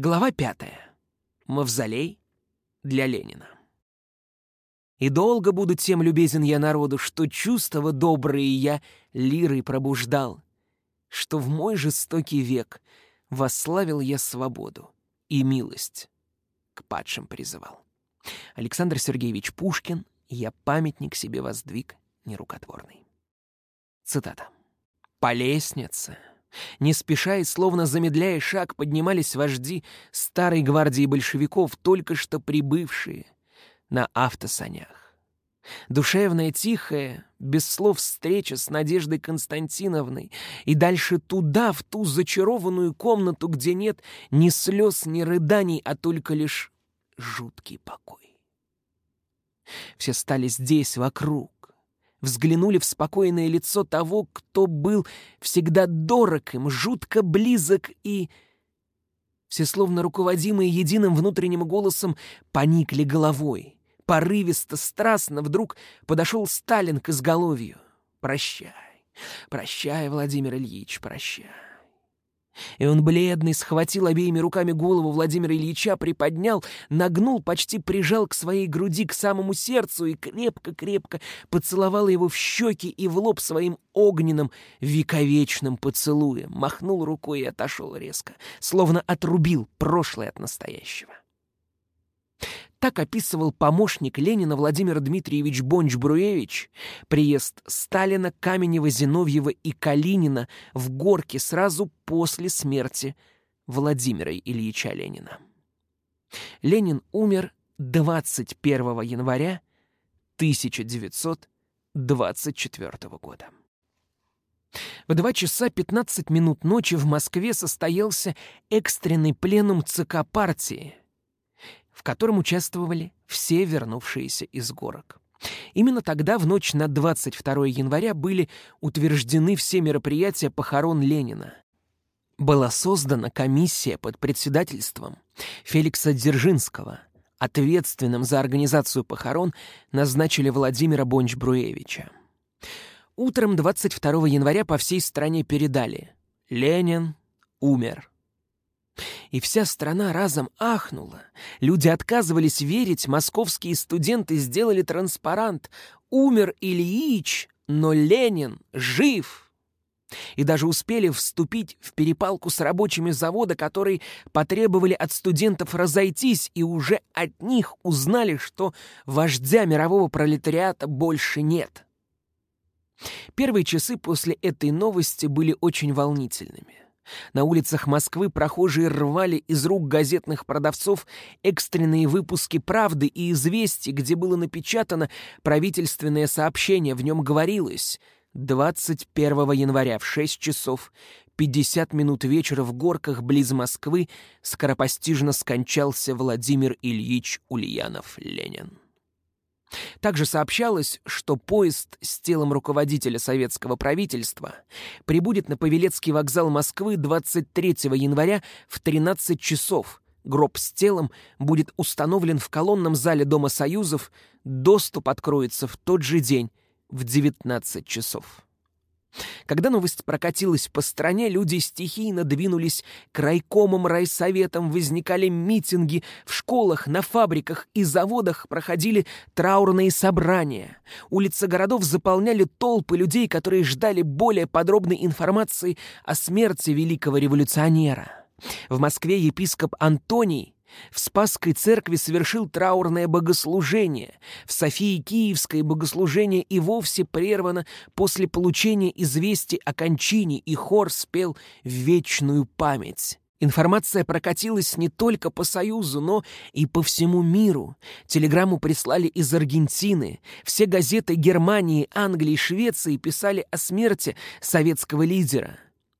Глава пятая. Мавзолей для Ленина. И долго буду тем любезен я народу, что чувства добрые я лирой пробуждал, что в мой жестокий век восславил я свободу и милость к падшим призывал. Александр Сергеевич Пушкин «Я памятник себе воздвиг нерукотворный». Цитата. «По лестнице, не спеша и словно замедляя шаг, поднимались вожди старой гвардии большевиков, только что прибывшие на автосанях. Душевная, тихая, без слов встреча с Надеждой Константиновной и дальше туда, в ту зачарованную комнату, где нет ни слез, ни рыданий, а только лишь жуткий покой. Все стали здесь, вокруг, взглянули в спокойное лицо того, кто был всегда дорог им, жутко близок и... Все словно руководимые единым внутренним голосом поникли головой. Порывисто, страстно вдруг подошел Сталин к изголовью. «Прощай, прощай, Владимир Ильич, прощай». И он, бледный, схватил обеими руками голову Владимира Ильича, приподнял, нагнул, почти прижал к своей груди, к самому сердцу и крепко-крепко поцеловал его в щеки и в лоб своим огненным, вековечным поцелуем, махнул рукой и отошел резко, словно отрубил прошлое от настоящего. Так описывал помощник Ленина Владимир Дмитриевич Бонч-Бруевич приезд Сталина, Каменева, Зиновьева и Калинина в Горки сразу после смерти Владимира Ильича Ленина. Ленин умер 21 января 1924 года. В 2 часа 15 минут ночи в Москве состоялся экстренный пленум ЦК партии – в котором участвовали все вернувшиеся из горок. Именно тогда, в ночь на 22 января, были утверждены все мероприятия похорон Ленина. Была создана комиссия под председательством Феликса Дзержинского. Ответственным за организацию похорон назначили Владимира Бонч-Бруевича. Утром 22 января по всей стране передали «Ленин умер» и вся страна разом ахнула. Люди отказывались верить, московские студенты сделали транспарант «Умер Ильич, но Ленин жив!» И даже успели вступить в перепалку с рабочими завода, которые потребовали от студентов разойтись, и уже от них узнали, что вождя мирового пролетариата больше нет. Первые часы после этой новости были очень волнительными. На улицах Москвы прохожие рвали из рук газетных продавцов экстренные выпуски «Правды» и «Известий», где было напечатано правительственное сообщение. В нем говорилось 21 января в 6 часов 50 минут вечера в горках близ Москвы скоропостижно скончался Владимир Ильич Ульянов-Ленин. Также сообщалось, что поезд с телом руководителя советского правительства прибудет на Павелецкий вокзал Москвы 23 января в 13 часов. Гроб с телом будет установлен в колонном зале Дома Союзов, доступ откроется в тот же день в 19 часов. Когда новость прокатилась по стране, люди стихийно двинулись к райкомам, райсоветам, возникали митинги, в школах, на фабриках и заводах проходили траурные собрания. Улицы городов заполняли толпы людей, которые ждали более подробной информации о смерти великого революционера. В Москве епископ Антоний в Спасской церкви совершил траурное богослужение. В Софии Киевской богослужение и вовсе прервано после получения известий о кончине, и хор спел в вечную память. Информация прокатилась не только по Союзу, но и по всему миру. Телеграмму прислали из Аргентины. Все газеты Германии, Англии, Швеции писали о смерти советского лидера.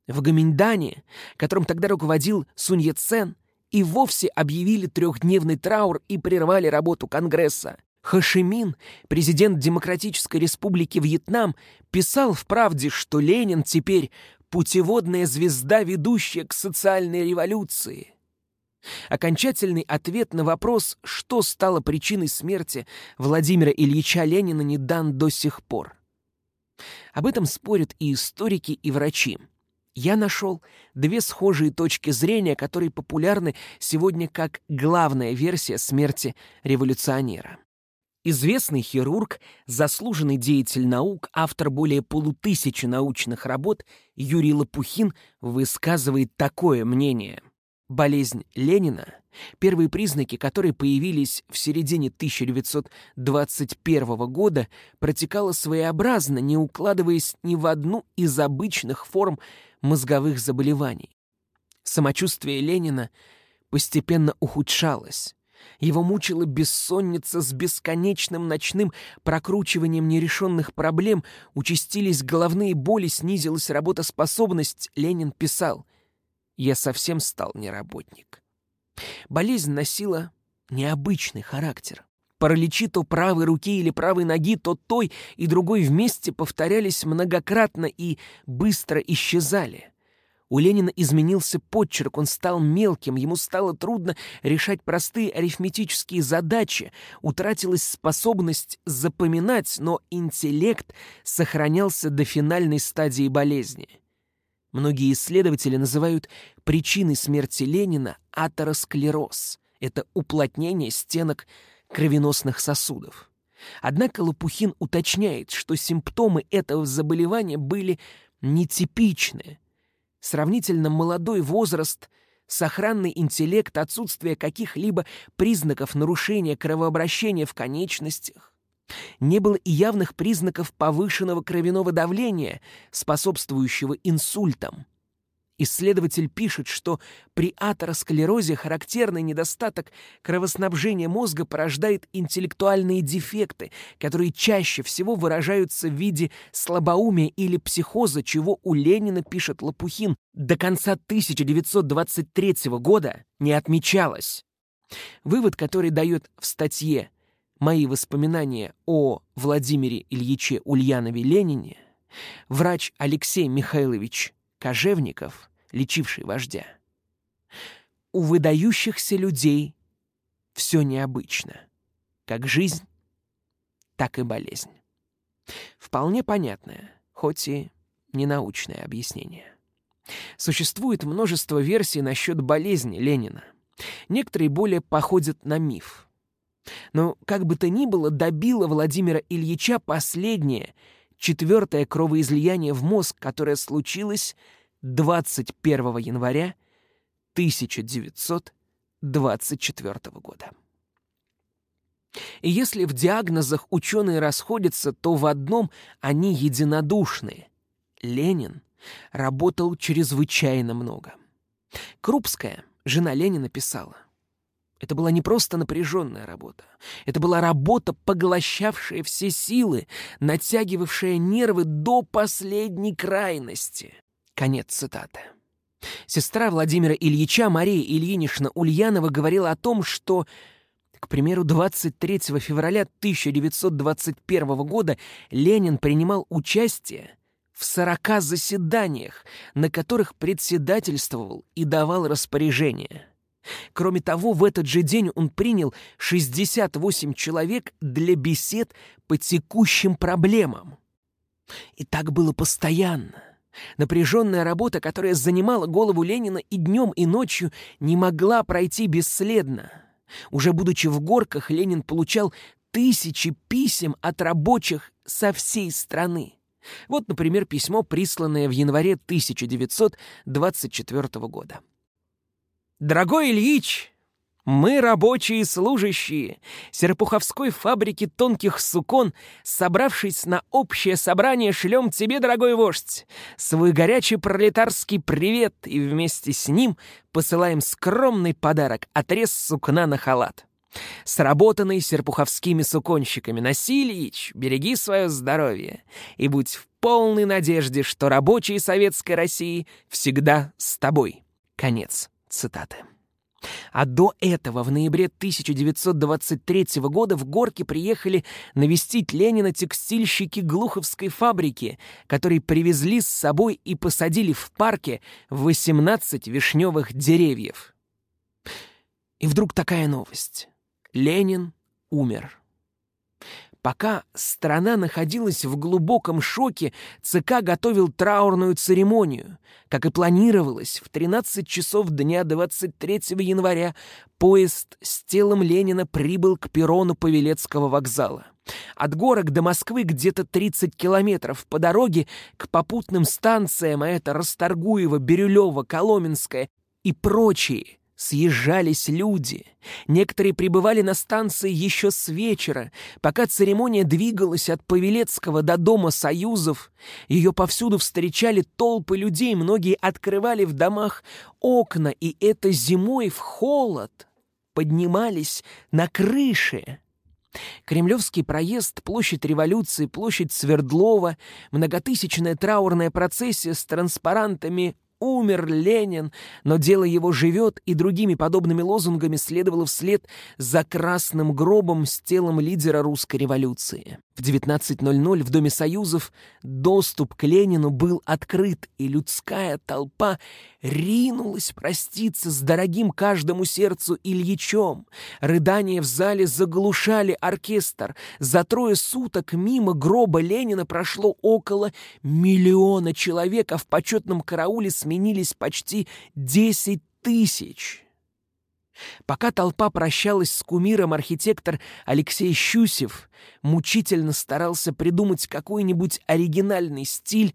В Гаминьдане, которым тогда руководил Сунь Яцен, и вовсе объявили трехдневный траур и прервали работу Конгресса. Хашимин, президент Демократической Республики Вьетнам, писал в «Правде», что Ленин теперь путеводная звезда, ведущая к социальной революции. Окончательный ответ на вопрос, что стало причиной смерти Владимира Ильича Ленина, не дан до сих пор. Об этом спорят и историки, и врачи. Я нашел две схожие точки зрения, которые популярны сегодня как главная версия смерти революционера. Известный хирург, заслуженный деятель наук, автор более полутысячи научных работ Юрий Лопухин высказывает такое мнение. Болезнь Ленина, первые признаки которой появились в середине 1921 года, протекала своеобразно, не укладываясь ни в одну из обычных форм мозговых заболеваний. Самочувствие Ленина постепенно ухудшалось. Его мучила бессонница с бесконечным ночным прокручиванием нерешенных проблем, участились головные боли, снизилась работоспособность. Ленин писал «Я совсем стал неработник». Болезнь носила необычный характер. Параличи то правой руки или правой ноги, то той и другой вместе повторялись многократно и быстро исчезали. У Ленина изменился подчерк, он стал мелким, ему стало трудно решать простые арифметические задачи, утратилась способность запоминать, но интеллект сохранялся до финальной стадии болезни. Многие исследователи называют причиной смерти Ленина атеросклероз. Это уплотнение стенок кровеносных сосудов. Однако Лопухин уточняет, что симптомы этого заболевания были нетипичны. Сравнительно молодой возраст, сохранный интеллект, отсутствие каких-либо признаков нарушения кровообращения в конечностях. Не было и явных признаков повышенного кровяного давления, способствующего инсультам. Исследователь пишет, что при атеросклерозе характерный недостаток кровоснабжения мозга порождает интеллектуальные дефекты, которые чаще всего выражаются в виде слабоумия или психоза, чего у Ленина, пишет Лопухин, до конца 1923 года не отмечалось. Вывод, который дает в статье «Мои воспоминания о Владимире Ильиче Ульянове Ленине», врач Алексей Михайлович Кожевников, лечивший вождя. У выдающихся людей все необычно, как жизнь, так и болезнь. Вполне понятное, хоть и ненаучное объяснение. Существует множество версий насчет болезни Ленина. Некоторые более походят на миф. Но, как бы то ни было, добило Владимира Ильича последнее — четвертое кровоизлияние в мозг, которое случилось 21 января 1924 года. И если в диагнозах ученые расходятся, то в одном они единодушны. Ленин работал чрезвычайно много. Крупская, жена Ленина, писала, это была не просто напряженная работа. Это была работа, поглощавшая все силы, натягивавшая нервы до последней крайности. Конец цитаты. Сестра Владимира Ильича, Мария Ильинична Ульянова, говорила о том, что, к примеру, 23 февраля 1921 года Ленин принимал участие в 40 заседаниях, на которых председательствовал и давал распоряжения. Кроме того, в этот же день он принял 68 человек для бесед по текущим проблемам. И так было постоянно. Напряженная работа, которая занимала голову Ленина и днем, и ночью, не могла пройти бесследно. Уже будучи в горках, Ленин получал тысячи писем от рабочих со всей страны. Вот, например, письмо, присланное в январе 1924 года. «Дорогой Ильич, мы, рабочие служащие Серпуховской фабрики тонких сукон, собравшись на общее собрание, шлем тебе, дорогой вождь, свой горячий пролетарский привет и вместе с ним посылаем скромный подарок — отрез сукна на халат. Сработанный серпуховскими суконщиками. Носи, Ильич, береги свое здоровье и будь в полной надежде, что рабочие Советской России всегда с тобой. Конец. Цитаты. А до этого, в ноябре 1923 года, в Горки приехали навестить Ленина текстильщики Глуховской фабрики, которые привезли с собой и посадили в парке 18 вишневых деревьев. И вдруг такая новость. Ленин умер. Пока страна находилась в глубоком шоке, ЦК готовил траурную церемонию. Как и планировалось, в 13 часов дня 23 января поезд с телом Ленина прибыл к перрону Павелецкого вокзала. От горок до Москвы где-то 30 километров. По дороге к попутным станциям, а это Расторгуево, Бирюлево, Коломенское и прочие, Съезжались люди. Некоторые пребывали на станции еще с вечера, пока церемония двигалась от Павелецкого до Дома Союзов. Ее повсюду встречали толпы людей, многие открывали в домах окна, и это зимой в холод поднимались на крыши. Кремлевский проезд, площадь революции, площадь Свердлова, многотысячная траурная процессия с транспарантами умер Ленин, но дело его живет, и другими подобными лозунгами следовало вслед за красным гробом с телом лидера русской революции. В 19.00 в Доме Союзов доступ к Ленину был открыт, и людская толпа ринулась проститься с дорогим каждому сердцу Ильичом. Рыдания в зале заглушали оркестр. За трое суток мимо гроба Ленина прошло около миллиона человек, а в почетном карауле сменились почти 10 тысяч. Пока толпа прощалась с кумиром, архитектор Алексей Щусев мучительно старался придумать какой-нибудь оригинальный стиль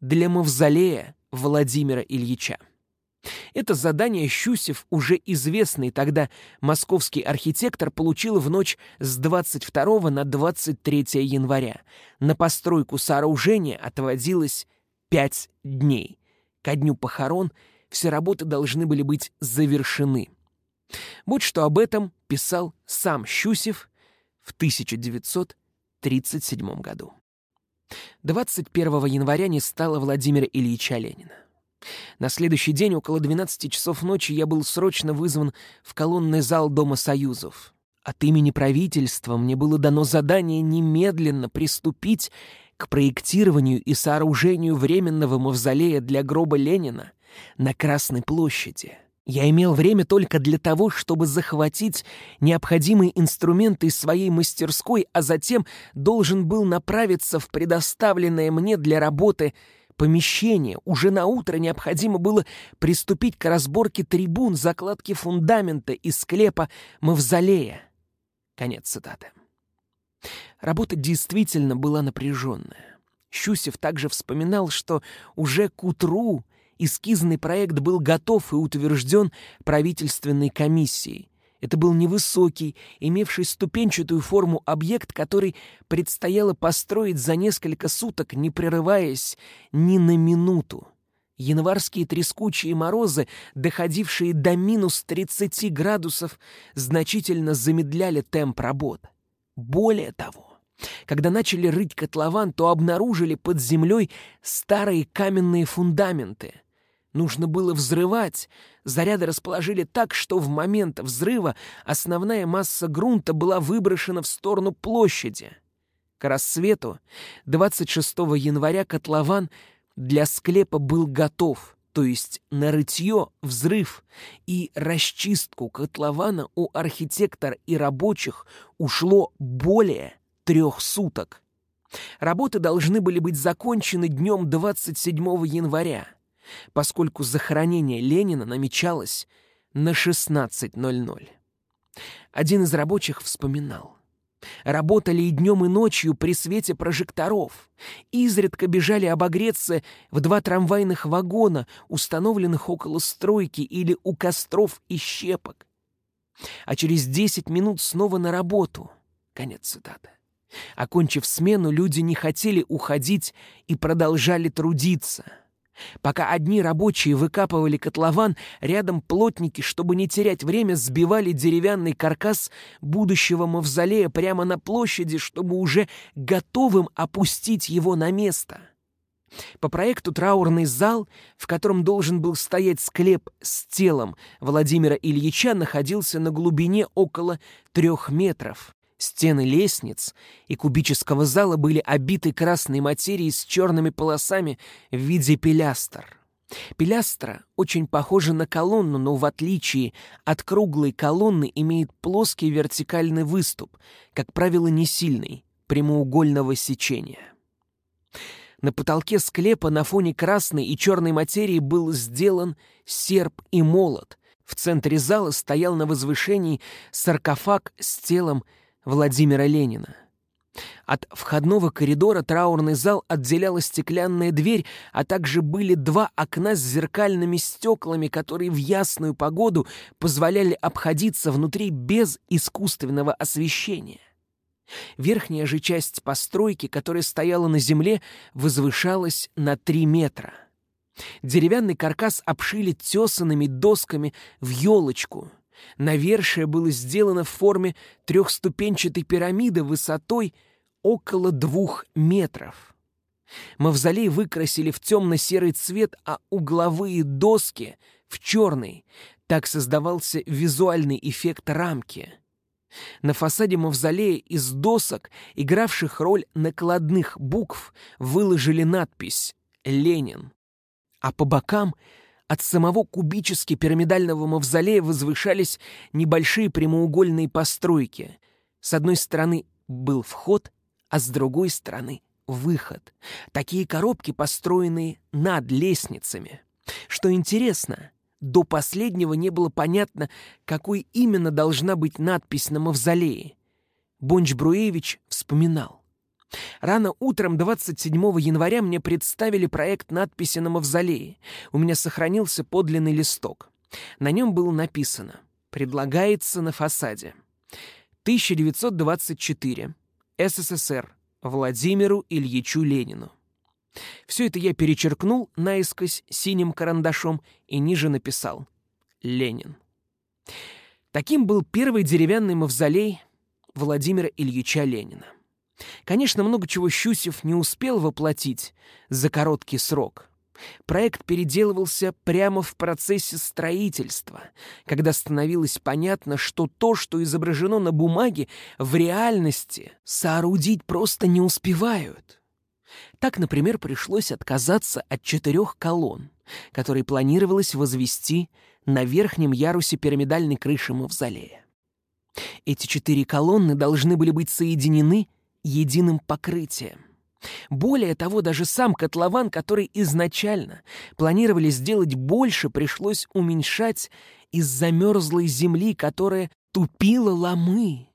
для мавзолея Владимира Ильича. Это задание Щусев, уже известный тогда московский архитектор, получил в ночь с 22 на 23 января. На постройку сооружения отводилось пять дней. Ко дню похорон все работы должны были быть завершены. Вот что об этом писал сам Щусев в 1937 году. 21 января не стало Владимира Ильича Ленина. На следующий день около 12 часов ночи я был срочно вызван в колонный зал Дома Союзов. От имени правительства мне было дано задание немедленно приступить к проектированию и сооружению временного мавзолея для гроба Ленина на Красной площади. Я имел время только для того, чтобы захватить необходимые инструменты из своей мастерской, а затем должен был направиться в предоставленное мне для работы помещение. Уже на утро необходимо было приступить к разборке трибун, закладке фундамента и склепа мавзолея. Конец цитаты. Работа действительно была напряженная. Щусев также вспоминал, что уже к утру эскизный проект был готов и утвержден правительственной комиссией. Это был невысокий, имевший ступенчатую форму объект, который предстояло построить за несколько суток, не прерываясь ни на минуту. Январские трескучие морозы, доходившие до минус 30 градусов, значительно замедляли темп работ. Более того, когда начали рыть котлован, то обнаружили под землей старые каменные фундаменты. Нужно было взрывать. Заряды расположили так, что в момент взрыва основная масса грунта была выброшена в сторону площади. К рассвету 26 января котлован для склепа был готов, то есть на рытье, взрыв и расчистку котлована у архитектора и рабочих ушло более трех суток. Работы должны были быть закончены днем 27 января поскольку захоронение Ленина намечалось на 16.00. Один из рабочих вспоминал. Работали и днем, и ночью при свете прожекторов. Изредка бежали обогреться в два трамвайных вагона, установленных около стройки или у костров и щепок. А через десять минут снова на работу. Конец цитаты. Окончив смену, люди не хотели уходить и продолжали трудиться — Пока одни рабочие выкапывали котлован, рядом плотники, чтобы не терять время, сбивали деревянный каркас будущего мавзолея прямо на площади, чтобы уже готовым опустить его на место. По проекту траурный зал, в котором должен был стоять склеп с телом Владимира Ильича, находился на глубине около трех метров. Стены лестниц и кубического зала были обиты красной материей с черными полосами в виде пилястр. Пилястра очень похожа на колонну, но в отличие от круглой колонны имеет плоский вертикальный выступ, как правило, не сильный, прямоугольного сечения. На потолке склепа на фоне красной и черной материи был сделан серп и молот. В центре зала стоял на возвышении саркофаг с телом Владимира Ленина. От входного коридора траурный зал отделяла стеклянная дверь, а также были два окна с зеркальными стеклами, которые в ясную погоду позволяли обходиться внутри без искусственного освещения. Верхняя же часть постройки, которая стояла на земле, возвышалась на три метра. Деревянный каркас обшили тесанными досками в елочку. Навершие было сделано в форме трехступенчатой пирамиды высотой около двух метров. Мавзолей выкрасили в темно-серый цвет, а угловые доски — в черный. Так создавался визуальный эффект рамки — на фасаде мавзолея из досок, игравших роль накладных букв, выложили надпись «Ленин». А по бокам от самого кубически пирамидального мавзолея возвышались небольшие прямоугольные постройки. С одной стороны был вход, а с другой стороны — выход. Такие коробки, построенные над лестницами. Что интересно, до последнего не было понятно, какой именно должна быть надпись на мавзолее. Бонч-Бруевич вспоминал. Рано утром 27 января мне представили проект надписи на мавзолее. У меня сохранился подлинный листок. На нем было написано «Предлагается на фасаде». 1924. СССР. Владимиру Ильичу Ленину. Все это я перечеркнул наискось синим карандашом и ниже написал «Ленин». Таким был первый деревянный мавзолей Владимира Ильича Ленина. Конечно, много чего Щусев не успел воплотить за короткий срок. Проект переделывался прямо в процессе строительства, когда становилось понятно, что то, что изображено на бумаге, в реальности соорудить просто не успевают. Так, например, пришлось отказаться от четырех колонн, которые планировалось возвести на верхнем ярусе пирамидальной крыши мавзолея. Эти четыре колонны должны были быть соединены единым покрытием. Более того, даже сам котлован, который изначально планировали сделать больше, пришлось уменьшать из-за мерзлой земли, которая тупила ломы.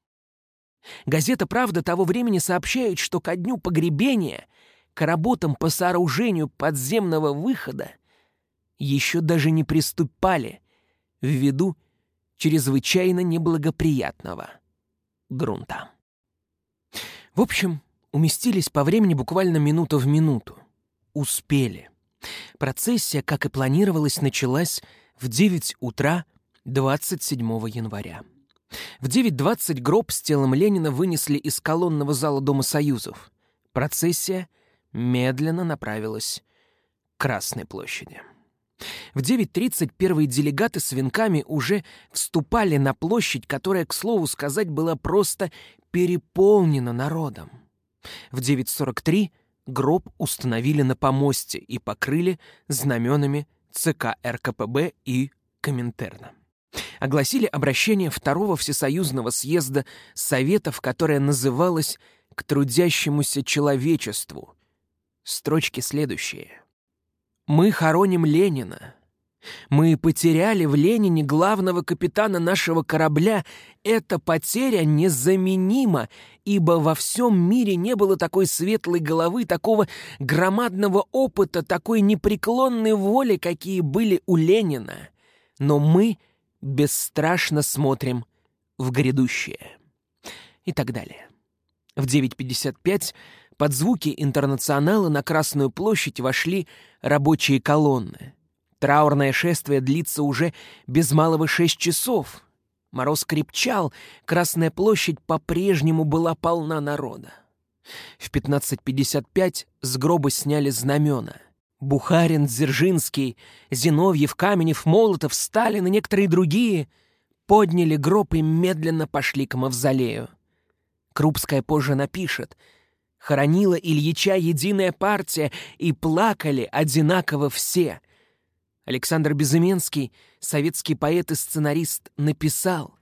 Газета «Правда» того времени сообщает, что ко дню погребения к работам по сооружению подземного выхода еще даже не приступали ввиду чрезвычайно неблагоприятного грунта. В общем, уместились по времени буквально минута в минуту. Успели. Процессия, как и планировалось, началась в 9 утра 27 января. В 9.20 гроб с телом Ленина вынесли из колонного зала Дома Союзов. Процессия медленно направилась к Красной площади. В 9.30 первые делегаты с венками уже вступали на площадь, которая, к слову сказать, была просто переполнена народом. В 9.43 гроб установили на помосте и покрыли знаменами ЦК РКПБ и Коминтерна. Огласили обращение Второго Всесоюзного съезда Советов, которое называлось «К трудящемуся человечеству», Строчки следующие. «Мы хороним Ленина. Мы потеряли в Ленине главного капитана нашего корабля. Эта потеря незаменима, ибо во всем мире не было такой светлой головы, такого громадного опыта, такой непреклонной воли, какие были у Ленина. Но мы бесстрашно смотрим в грядущее». И так далее. В 9.55 под звуки интернационала на Красную площадь вошли рабочие колонны. Траурное шествие длится уже без малого шесть часов. Мороз крепчал, Красная площадь по-прежнему была полна народа. В 15.55 с гроба сняли знамена. Бухарин, Дзержинский, Зиновьев, Каменев, Молотов, Сталин и некоторые другие подняли гроб и медленно пошли к мавзолею. Крупская позже напишет — Хоронила Ильича единая партия, и плакали одинаково все. Александр Безыменский, советский поэт и сценарист, написал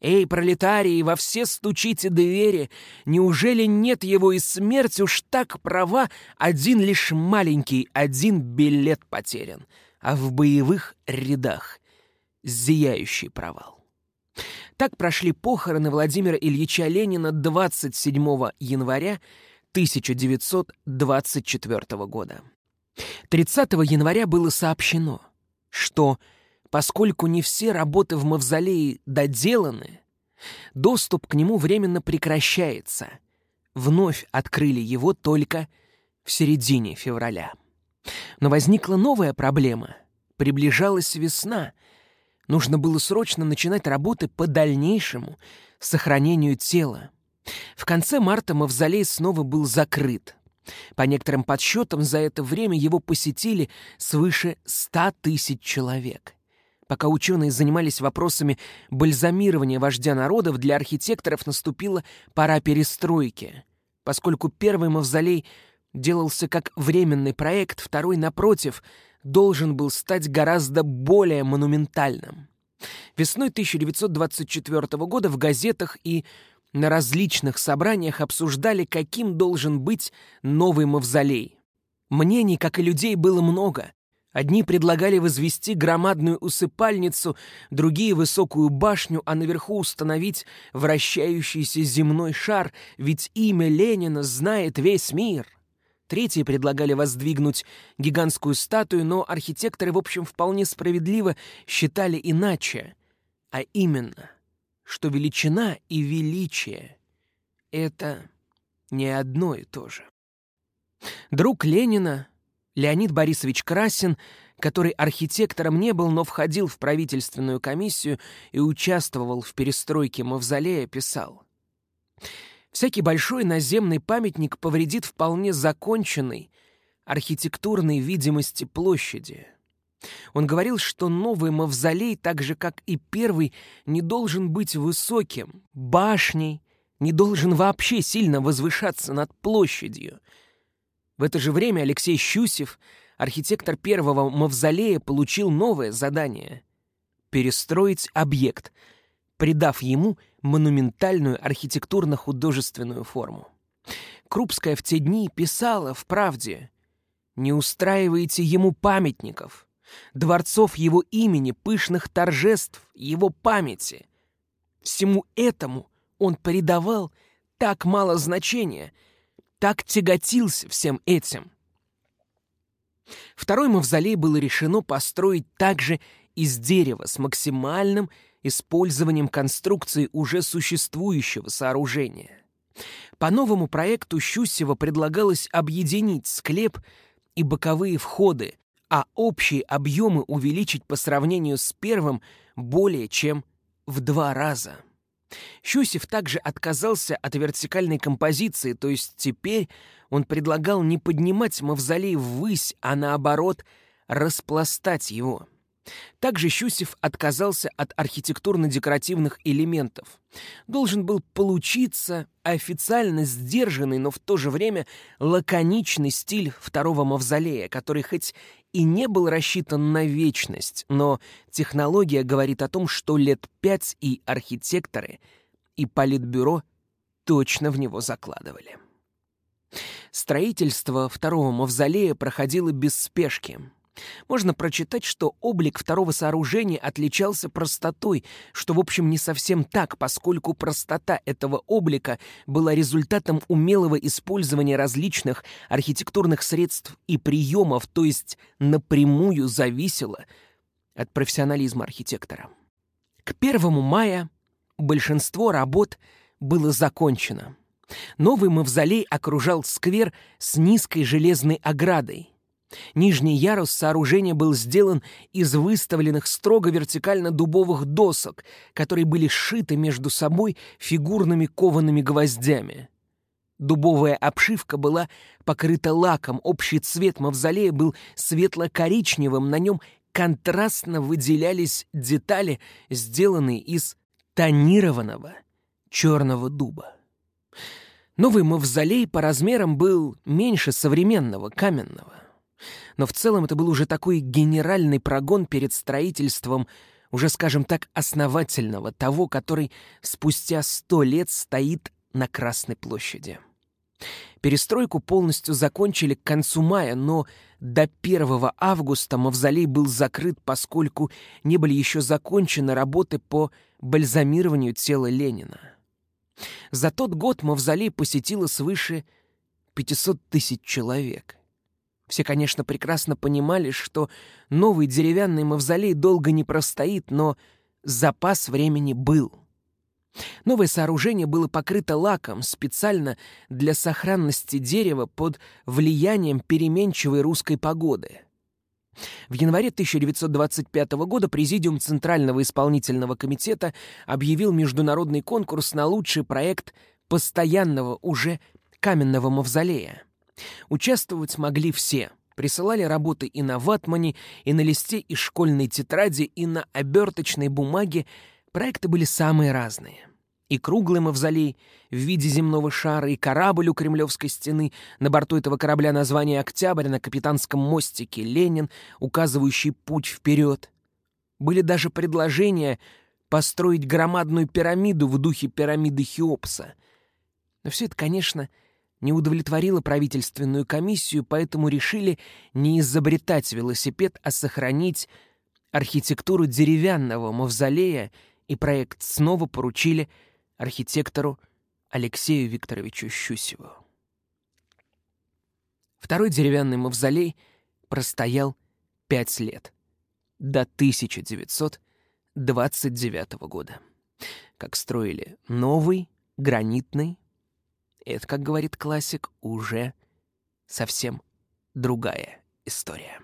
«Эй, пролетарии, во все стучите двери! Неужели нет его и смерть уж так права? Один лишь маленький, один билет потерян, а в боевых рядах зияющий провал». Так прошли похороны Владимира Ильича Ленина 27 января 1924 года. 30 января было сообщено, что, поскольку не все работы в мавзолее доделаны, доступ к нему временно прекращается. Вновь открыли его только в середине февраля. Но возникла новая проблема. Приближалась весна. Нужно было срочно начинать работы по дальнейшему сохранению тела. В конце марта мавзолей снова был закрыт. По некоторым подсчетам, за это время его посетили свыше ста тысяч человек. Пока ученые занимались вопросами бальзамирования вождя народов, для архитекторов наступила пора перестройки. Поскольку первый мавзолей делался как временный проект, второй, напротив, должен был стать гораздо более монументальным. Весной 1924 года в газетах и на различных собраниях обсуждали, каким должен быть новый мавзолей. Мнений, как и людей, было много. Одни предлагали возвести громадную усыпальницу, другие — высокую башню, а наверху установить вращающийся земной шар, ведь имя Ленина знает весь мир. Третьи предлагали воздвигнуть гигантскую статую, но архитекторы, в общем, вполне справедливо считали иначе, а именно — что величина и величие — это не одно и то же. Друг Ленина, Леонид Борисович Красин, который архитектором не был, но входил в правительственную комиссию и участвовал в перестройке мавзолея, писал «Всякий большой наземный памятник повредит вполне законченной архитектурной видимости площади». Он говорил, что новый мавзолей, так же как и первый, не должен быть высоким, башней, не должен вообще сильно возвышаться над площадью. В это же время Алексей Щусев, архитектор первого мавзолея, получил новое задание — перестроить объект, придав ему монументальную архитектурно-художественную форму. Крупская в те дни писала в «Правде» «Не устраивайте ему памятников» дворцов его имени, пышных торжеств, его памяти. Всему этому он придавал так мало значения, так тяготился всем этим. Второй мавзолей было решено построить также из дерева с максимальным использованием конструкции уже существующего сооружения. По новому проекту Щусева предлагалось объединить склеп и боковые входы а общие объемы увеличить по сравнению с первым более чем в два раза. Щусев также отказался от вертикальной композиции, то есть теперь он предлагал не поднимать мавзолей ввысь, а наоборот распластать его. Также Щусев отказался от архитектурно-декоративных элементов. Должен был получиться официально сдержанный, но в то же время лаконичный стиль второго мавзолея, который хоть и не был рассчитан на вечность, но технология говорит о том, что лет пять и архитекторы, и политбюро точно в него закладывали. Строительство второго мавзолея проходило без спешки — можно прочитать, что облик второго сооружения отличался простотой, что, в общем, не совсем так, поскольку простота этого облика была результатом умелого использования различных архитектурных средств и приемов, то есть напрямую зависела от профессионализма архитектора. К 1 мая большинство работ было закончено. Новый мавзолей окружал сквер с низкой железной оградой — Нижний ярус сооружения был сделан из выставленных строго вертикально дубовых досок, которые были сшиты между собой фигурными коваными гвоздями. Дубовая обшивка была покрыта лаком, общий цвет мавзолея был светло-коричневым, на нем контрастно выделялись детали, сделанные из тонированного черного дуба. Новый мавзолей по размерам был меньше современного каменного но в целом это был уже такой генеральный прогон перед строительством уже, скажем так, основательного, того, который спустя сто лет стоит на Красной площади. Перестройку полностью закончили к концу мая, но до 1 августа мавзолей был закрыт, поскольку не были еще закончены работы по бальзамированию тела Ленина. За тот год мавзолей посетило свыше 500 тысяч человек. Все, конечно, прекрасно понимали, что новый деревянный мавзолей долго не простоит, но запас времени был — Новое сооружение было покрыто лаком специально для сохранности дерева под влиянием переменчивой русской погоды. В январе 1925 года Президиум Центрального исполнительного комитета объявил международный конкурс на лучший проект постоянного уже каменного мавзолея. Участвовать могли все. Присылали работы и на ватмане, и на листе из школьной тетради, и на оберточной бумаге, Проекты были самые разные. И круглый мавзолей в виде земного шара, и корабль у Кремлевской стены, на борту этого корабля название «Октябрь», на капитанском мостике «Ленин», указывающий путь вперед. Были даже предложения построить громадную пирамиду в духе пирамиды Хеопса. Но все это, конечно, не удовлетворило правительственную комиссию, поэтому решили не изобретать велосипед, а сохранить архитектуру деревянного мавзолея и проект снова поручили архитектору Алексею Викторовичу Щусеву. Второй деревянный мавзолей простоял пять лет, до 1929 года, как строили новый, гранитный, это, как говорит классик, уже совсем другая история.